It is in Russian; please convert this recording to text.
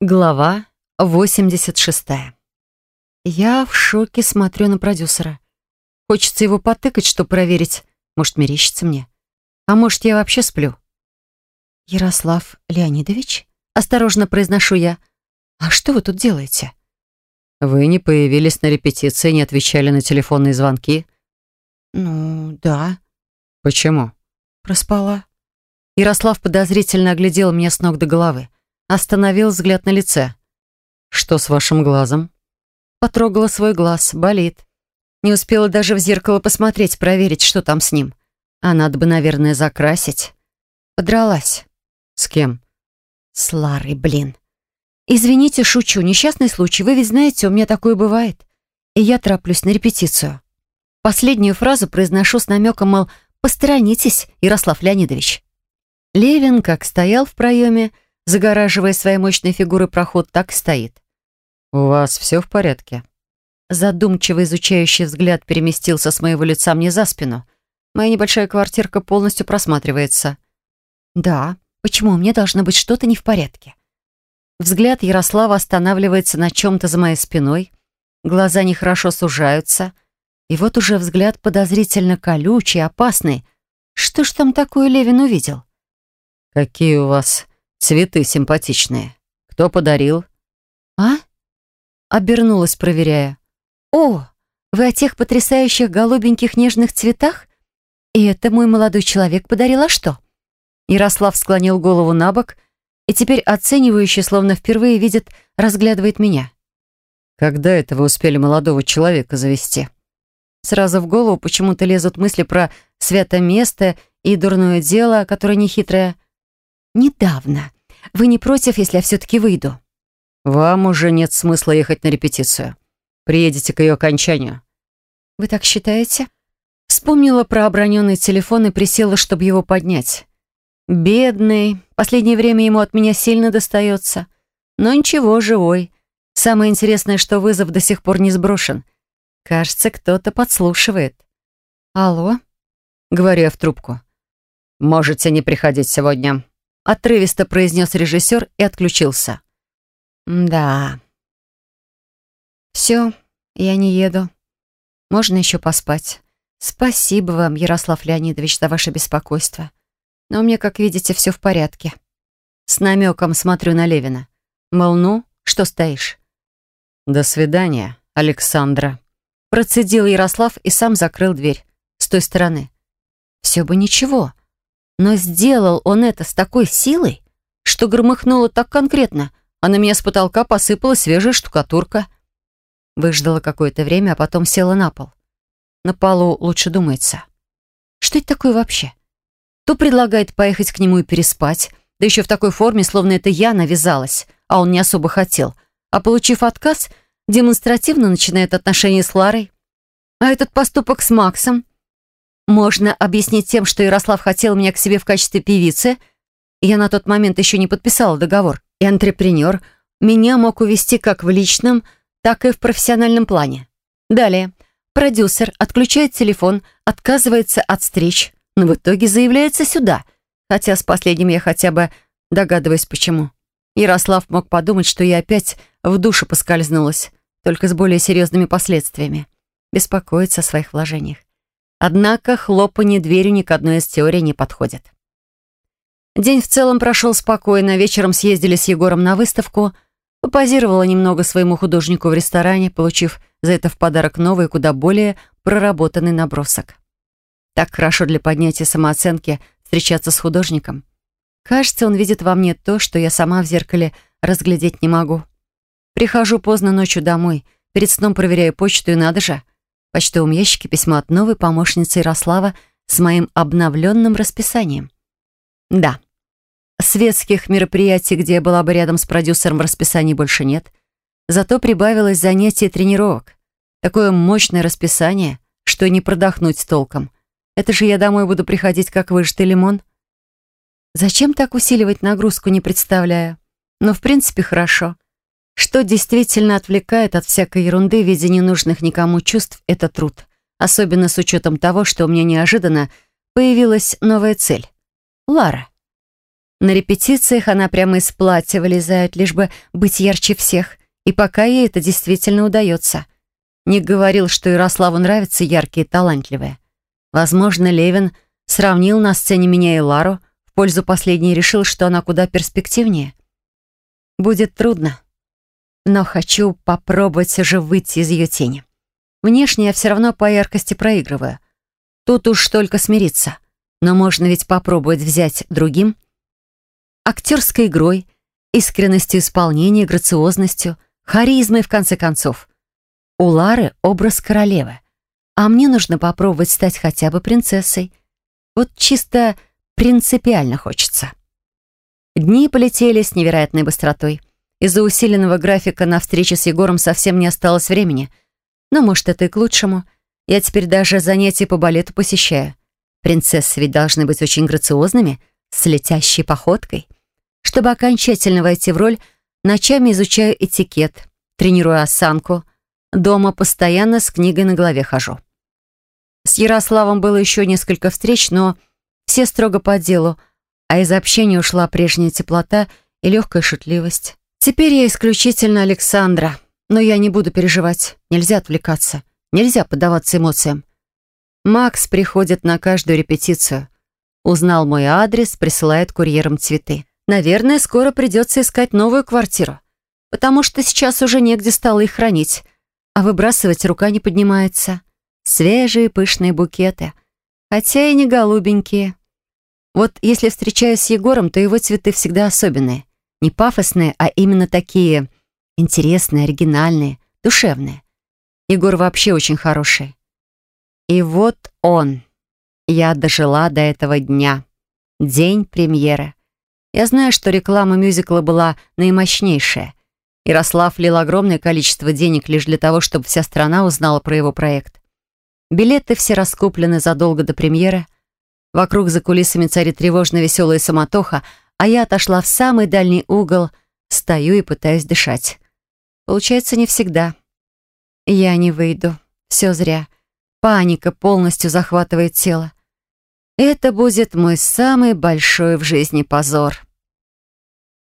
Глава 86. Я в шоке смотрю на продюсера. Хочется его потыкать, чтобы проверить. Может, мерещится мне. А может, я вообще сплю. «Ярослав Леонидович?» Осторожно произношу я. «А что вы тут делаете?» «Вы не появились на репетиции, не отвечали на телефонные звонки?» «Ну, да». «Почему?» Проспала. Ярослав подозрительно оглядел меня с ног до головы. Остановил взгляд на лице. «Что с вашим глазом?» Потрогала свой глаз. Болит. Не успела даже в зеркало посмотреть, проверить, что там с ним. А надо бы, наверное, закрасить. Подралась. «С кем?» «С Ларой, блин. Извините, шучу. Несчастный случай. Вы ведь знаете, у меня такое бывает. И я тороплюсь на репетицию. Последнюю фразу произношу с намеком, мол, «Посторонитесь, Ярослав Леонидович». Левин, как стоял в проеме, загораживая своей мощной фигурой проход, так и стоит. «У вас все в порядке?» Задумчиво изучающий взгляд переместился с моего лица мне за спину. Моя небольшая квартирка полностью просматривается. «Да, почему мне должно быть что-то не в порядке?» Взгляд Ярослава останавливается на чем-то за моей спиной, глаза нехорошо сужаются, и вот уже взгляд подозрительно колючий, опасный. Что ж там такое Левин увидел? «Какие у вас Цветы симпатичные. Кто подарил? А? Обернулась, проверяя. О, вы о тех потрясающих голубеньких нежных цветах? И это мой молодой человек подарил, а что? Ярослав склонил голову на бок и теперь оценивающе, словно впервые видит, разглядывает меня. Когда это вы успели молодого человека завести? Сразу в голову почему-то лезут мысли про свято место и дурное дело, которое нехитрое. «Недавно. Вы не против, если я все-таки выйду?» «Вам уже нет смысла ехать на репетицию. Приедете к ее окончанию». «Вы так считаете?» Вспомнила про оброненный телефон и присела, чтобы его поднять. «Бедный. Последнее время ему от меня сильно достается. Но ничего, живой. Самое интересное, что вызов до сих пор не сброшен. Кажется, кто-то подслушивает». «Алло?» — говорю я в трубку. «Можете не приходить сегодня отрывисто произнес режиссер и отключился. Да. Все, я не еду. Можно еще поспать. Спасибо вам, Ярослав Леонидович, за ваше беспокойство. Но у меня, как видите, все в порядке. С намеком смотрю на Левина. Мол, ну, что стоишь? До свидания, Александра. Процедил Ярослав и сам закрыл дверь. С той стороны. Все бы ничего. Но сделал он это с такой силой, что громыхнуло так конкретно, а на меня с потолка посыпалась свежая штукатурка. Выждала какое-то время, а потом села на пол. На полу лучше думается. Что это такое вообще? То предлагает поехать к нему и переспать, да еще в такой форме, словно это я навязалась, а он не особо хотел. А получив отказ, демонстративно начинает отношения с Ларой. А этот поступок с Максом можно объяснить тем, что Ярослав хотел меня к себе в качестве певицы. Я на тот момент еще не подписала договор. И антрепренер меня мог увести как в личном, так и в профессиональном плане. Далее. Продюсер отключает телефон, отказывается от встреч, но в итоге заявляется сюда. Хотя с последним я хотя бы догадываюсь, почему. Ярослав мог подумать, что я опять в душу поскользнулась, только с более серьезными последствиями. Беспокоиться о своих вложениях. Однако хлопанье дверью ни к одной из теорий не подходит. День в целом прошел спокойно, вечером съездили с Егором на выставку, попозировала немного своему художнику в ресторане, получив за это в подарок новый, куда более проработанный набросок. Так хорошо для поднятия самооценки встречаться с художником. Кажется, он видит во мне то, что я сама в зеркале разглядеть не могу. Прихожу поздно ночью домой, перед сном проверяю почту и надо же — почтовом ящике письмо от новой помощницы Ярослава с моим обновленным расписанием. Да, светских мероприятий, где я была бы рядом с продюсером в расписании, больше нет. Зато прибавилось занятий тренировок. Такое мощное расписание, что не продохнуть толком. Это же я домой буду приходить, как выжатый лимон. Зачем так усиливать нагрузку, не представляю. Но, в принципе, хорошо. Что действительно отвлекает от всякой ерунды в виде ненужных никому чувств, это труд. Особенно с учетом того, что у меня неожиданно появилась новая цель. Лара. На репетициях она прямо из платья вылезает, лишь бы быть ярче всех. И пока ей это действительно удается. Ник говорил, что Ярославу нравятся яркие и талантливые. Возможно, Левин сравнил на сцене меня и Лару, в пользу последней решил, что она куда перспективнее. Будет трудно, но хочу попробовать все же выйти из ее тени. Внешне я все равно по яркости проигрываю. Тут уж только смириться. Но можно ведь попробовать взять другим. Актерской игрой, искренностью исполнения, грациозностью, харизмой, в конце концов. У Лары образ королевы. А мне нужно попробовать стать хотя бы принцессой. Вот чисто принципиально хочется. Дни полетели с невероятной быстротой. Из-за усиленного графика на встречу с Егором совсем не осталось времени. Но, может, это и к лучшему. Я теперь даже занятия по балету посещаю. Принцессы ведь должны быть очень грациозными, с летящей походкой. Чтобы окончательно войти в роль, ночами изучаю этикет, тренирую осанку. Дома постоянно с книгой на голове хожу. С Ярославом было еще несколько встреч, но все строго по делу, а из общения ушла прежняя теплота и легкая шутливость. Теперь я исключительно Александра, но я не буду переживать. Нельзя отвлекаться, нельзя поддаваться эмоциям. Макс приходит на каждую репетицию. Узнал мой адрес, присылает курьером цветы. Наверное, скоро придется искать новую квартиру, потому что сейчас уже негде стало их хранить, а выбрасывать рука не поднимается. Свежие пышные букеты, хотя и не голубенькие. Вот если встречаюсь с Егором, то его цветы всегда особенные. Не пафосные, а именно такие интересные, оригинальные, душевные. Егор вообще очень хороший. И вот он. Я дожила до этого дня. День премьеры. Я знаю, что реклама мюзикла была наимощнейшая. Ярослав лил огромное количество денег лишь для того, чтобы вся страна узнала про его проект. Билеты все раскуплены задолго до премьеры. Вокруг за кулисами царит тревожно веселая самотоха, а я отошла в самый дальний угол, стою и пытаюсь дышать. Получается не всегда. Я не выйду. Все зря. Паника полностью захватывает тело. Это будет мой самый большой в жизни позор.